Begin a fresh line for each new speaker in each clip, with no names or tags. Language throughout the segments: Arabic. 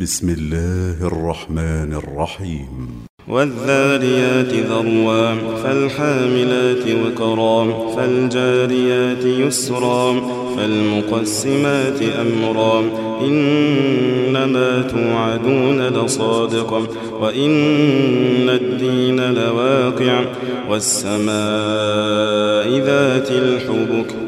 بسم الله الرحمن الرحيم.
والذاريات ذروا فالحاملات وكرا فالجاريات يسرا فالمقسمات أمرا إنما توعدون لصادق وإن الدين لواقع والسماء ذات الحبك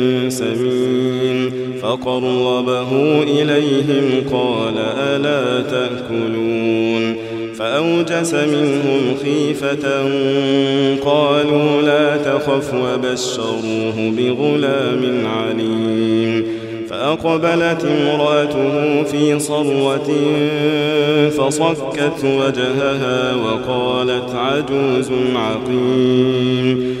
فقربه إليهم قال ألا تأكلون؟ فأوجس منهم خيفة قالوا لا تخف وبشروه بغلام عليم. فأقبلت امرأته في صروة فصكت وجهها وقالت عجوز عقيم.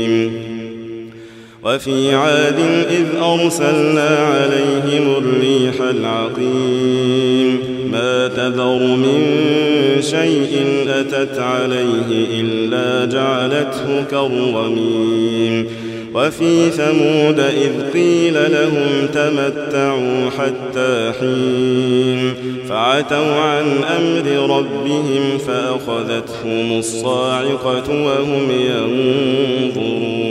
وفي عاد إذ أرسلنا عليهم الريح العقيم. ما تذر من شيء أتت عليه إلا جعلته كالرميم. وفي ثمود إذ قيل لهم تمتعوا حتى حين. فعتوا عن أمر ربهم فأخذتهم الصاعقة وهم ينظرون.